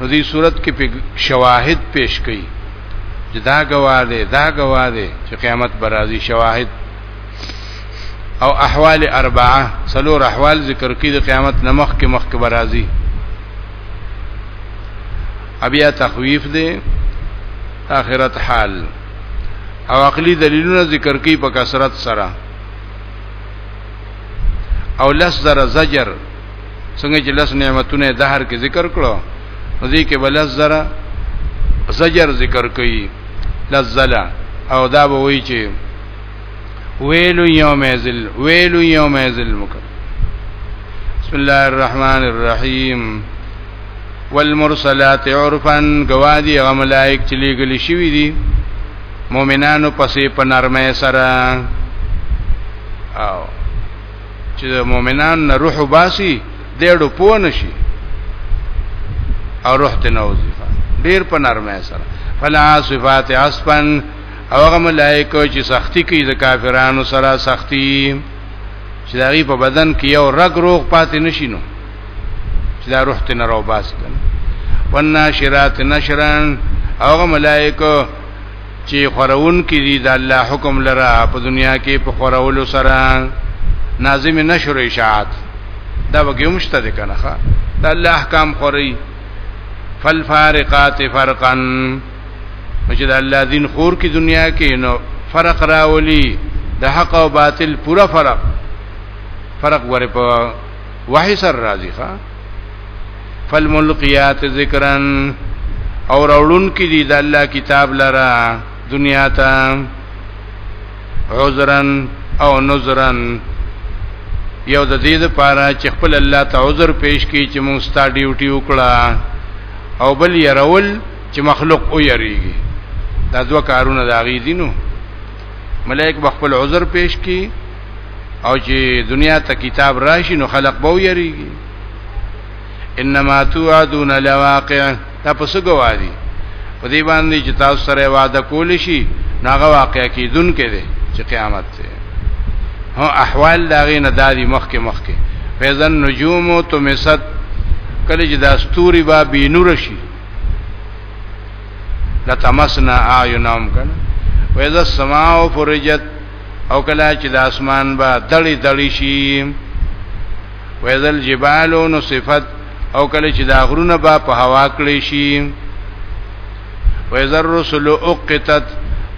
نو دې صورت کې په شواهد پیش کړي چې دا گواه دی دا گواه دی چې قیامت برازي شواهد او احوال اربعه سلور احوال ذکر کړي د قیامت نمخ کې مخ کې برازي ابیا تخویف دی اخرت حال او عقلی دلیلونه ذکر کړي په کثرت سره او لس زر زجر څنګه چې لس نعمتونه دهر کې ذکر کړو ځکه کې بل زره زجر ذکر کوي لزلا او دا به وایي چې ویل یوم ازل ویل یوم ازل مک بسم الله الرحمن الرحیم والمرسلات عرفا گوادی غ ملائک چلی گلی شوی دی مؤمنانو پسې په نرمه سره او چې د مؤمنان نه روح باسي دیړو پوه نشي او روح ته نوځي ډیر په نرمه سره فلا صفات اسفن او هغه ملائکه چې سختی کوي د کافرانو سره سختی چې دغه په بدن کې یو رګ روغ پاتې نشي نو چې دا روح ته نه راو باسي کنه والناشرات نشرن هغه ملائکه چې خورون کې دي د الله حکم لره په دنیا کې په خورولو سره ناظم نشر اشاعت دا وګي مشته ده کنه ښا د الله احکام خوري فالفارقات فرقا چې د الله دین خور کې دنیا کې نو فرق راولي د حق او باطل پورا فرق فرق ور په وحي سر راځي ښا فالملقیات ذکرا او راولون کې دي د الله کتاب لرا دنیا ته عذرا او نذرا یو د دې لپاره چې خپل الله ته عذر پیش کړي چې موږ ستا ډیوټي وکړه او بل يرول چې مخلوق او یریږي دا دوه کارونه دا غي دي نو ملائک بخپل عذر پیش کړي او چې دنیا ته کتاب راشي نو خلق به ویریږي انما توعدون لواقع دا پس گوادی په دې باندې چې تاسو سره وعده کول شي ناغه واقع کیدون کې دي چې قیامت ته هو احوال دا غي نه دادي مخ کې مخ کې فیزن نجوم تو مسد کله چې دا ستوري با بی نور شي لتمسنا اعینهم کنه وإذا السماء فرجت او کله چې د اسمان به دړي دړي شي ویذل جبال نو صفت او کله چې د غرونه به په هوا کړی شي ویذر رسل اقتت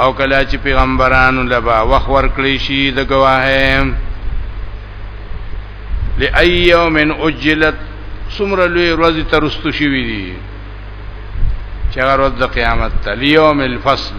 او کله چې پیغمبرانو لبا وخ ور کړی شي د گواهه لای یوم اجلت سمر لوی ورځ ترستو شي وی دي چې هغه ورځ د قیامت تل یوم الفصل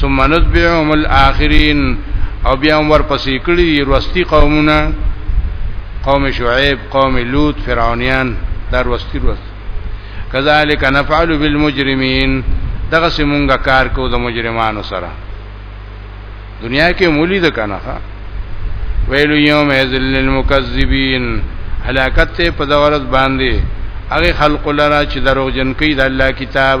ثم نتبعهم الاخرين او بیا ور پسې کړی دی وروستي قومونه قوم شعیب قوم لوط فرعونیان دا وروستي وروستي کذالک نفعل بالمجرمین دغه سیمونګه کار کو د مجرمانو سره دنیا کې مولی د کنه ویل یوم ذل للمکذبین هلاکت په دغه ورځ باندې هغه خلق لرا چې دروغجن کوي د الله کتاب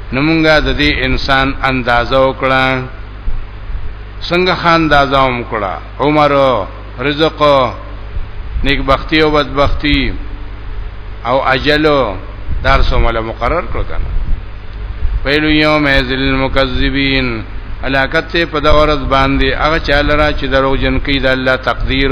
نو مونږه د دې انسان اندازه وکړه څنګه خاندازه هم کړه عمر رزق نیک بختی او بدبختی او اجل دار سمول مقرر کړ کنه ویل یوم ذل المکذبین علاقت په دورز باندې هغه چاله را چې دروغ جن کوي د الله تقدیر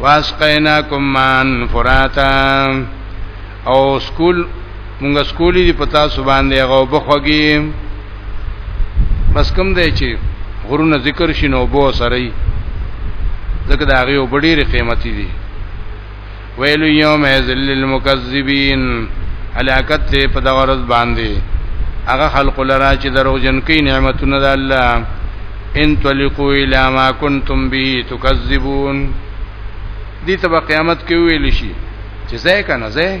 واسقیناکم مان فراتا او سکول مونږ سکولې دی پتا سبحان دی غو بخوږي بس کوم دی چې غرونه ذکر شینو بو سره ځکه دا غي وبډيري قیمتي دي ویل یوم ذل للمکذبین هلاکت ته په دغه ورځ باندې هغه خلق لرا چې دروغجن کوي نعمتونه د الله ان تلقوا الى ما كنتم به تكذبون دي ته قیامت کې ویل شي چې زه کنه زه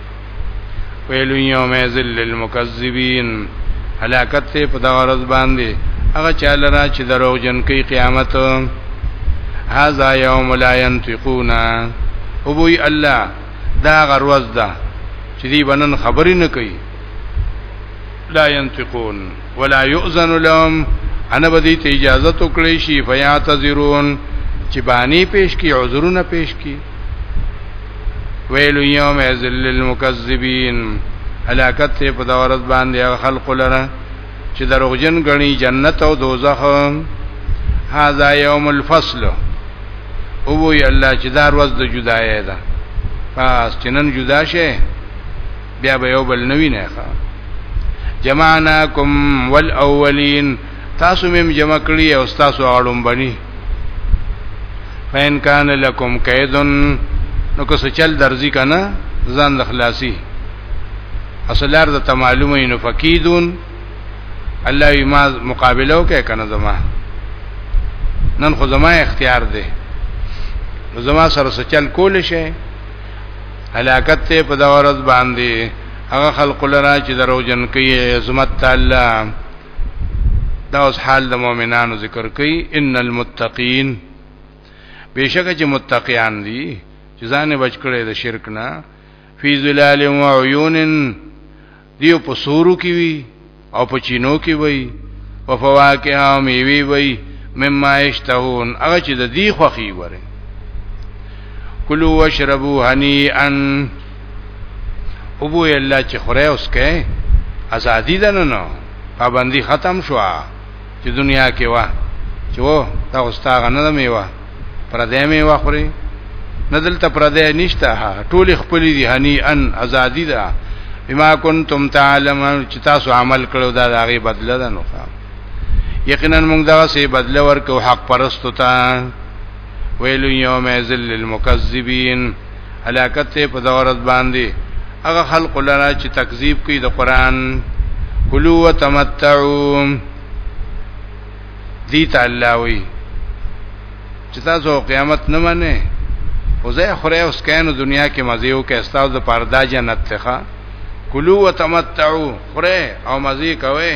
ویل یوم ذل للمکذبین هلاکت ته په دغه ورځ باندې هغه چاله را چې دروغ جن کوي قیامت هاذا یوم لا ينطقون او وی الله دا غروز ده چې دی بنن خبرې نه کوي لا ينطقون ولا یؤذن لهم انا بدی ته اجازه تو کړی شي فیاتذرون چې بانی پیش کی عذرونه پیش کی ویل یوم ازل للمکذبین هلاکت ته په دورت باندې خلق لره چې دروغجن غني جنت او دوزخ هاذا یوم الفصل او وی الله چې دار وز د جدای ده پس چنن جدا شه بیا به یو بل نوی نه ښه جمعناکم والاولین تاسو مم جمع کړی او تاسو اړم بنی فین کان لکم کیدن نو که سچل درځي کنه ځان د خلاصي اصلار د تمعلومه نو فقیدون الله یما مقابله وکړه کنه زما نن خو زما اختیار دی نو زما سره سچل کول شي هلاکت ته په دا ورځ باندې هغه خلق لرا چې درو جن کوي عظمت تعالی دا اوس حال د مؤمنانو ذکر کوي ان المتقین بشکه چې متقیان دي چې ځان بچ کړي د شرک نه فی ظلال و عیون دیو په سورو کې وي او په چینو کې وي په فواکه او میوي وي مما اشتهون هغه چې د دی خوخي وره کلو واشربو هنیئا ابو الله چې خوره اوس کې ازادي ده نه نو پابندي ختم شوه چې دنیا کې وا چې و دا واستاغه نه میوه پر دې میوه خوري نه دلته پر دې نشته ټول خپل دي هني ان ازادي ده بما کنتم تعلمون چې تاسو عمل کړو دا دغه بدله ده نو یقینا موږ دغه سي بدله ورکو حق پرستو ته ویل یوم ذل للمکذبین هلاکت ته په دورت باندې هغه خلق لرا چې تکذیب کوي د قران کلو وتمتعوا دی تعالی وی چې تاسو قیامت نه منئ او زه خره اوس کینو دنیا کې مزه او کې استاد د پردا جنت ته کلو وتمتعوا خره او مزه کوي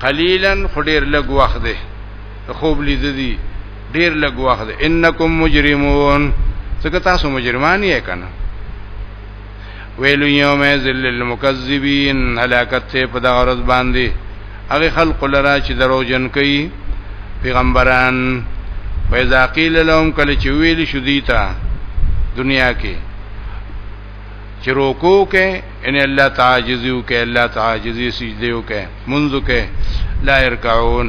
قلیلا خډیر لګ وخت دی خوب لید دي ډیر لږ وخت انکم مجرمون څنګه تاسو مجرمان یې کنه ویل یوم ذل المکذبین هلاکت ته په دغه ورځ باندې هغه خلق لرا چې درو جن کوي پیغمبران فیضا قیل لهم کله چې ویل شو دیتا دنیا کې چې روکو کې ان الله تعجزو کې الله تعجزي سجديو کې منځو کې لا يرکعون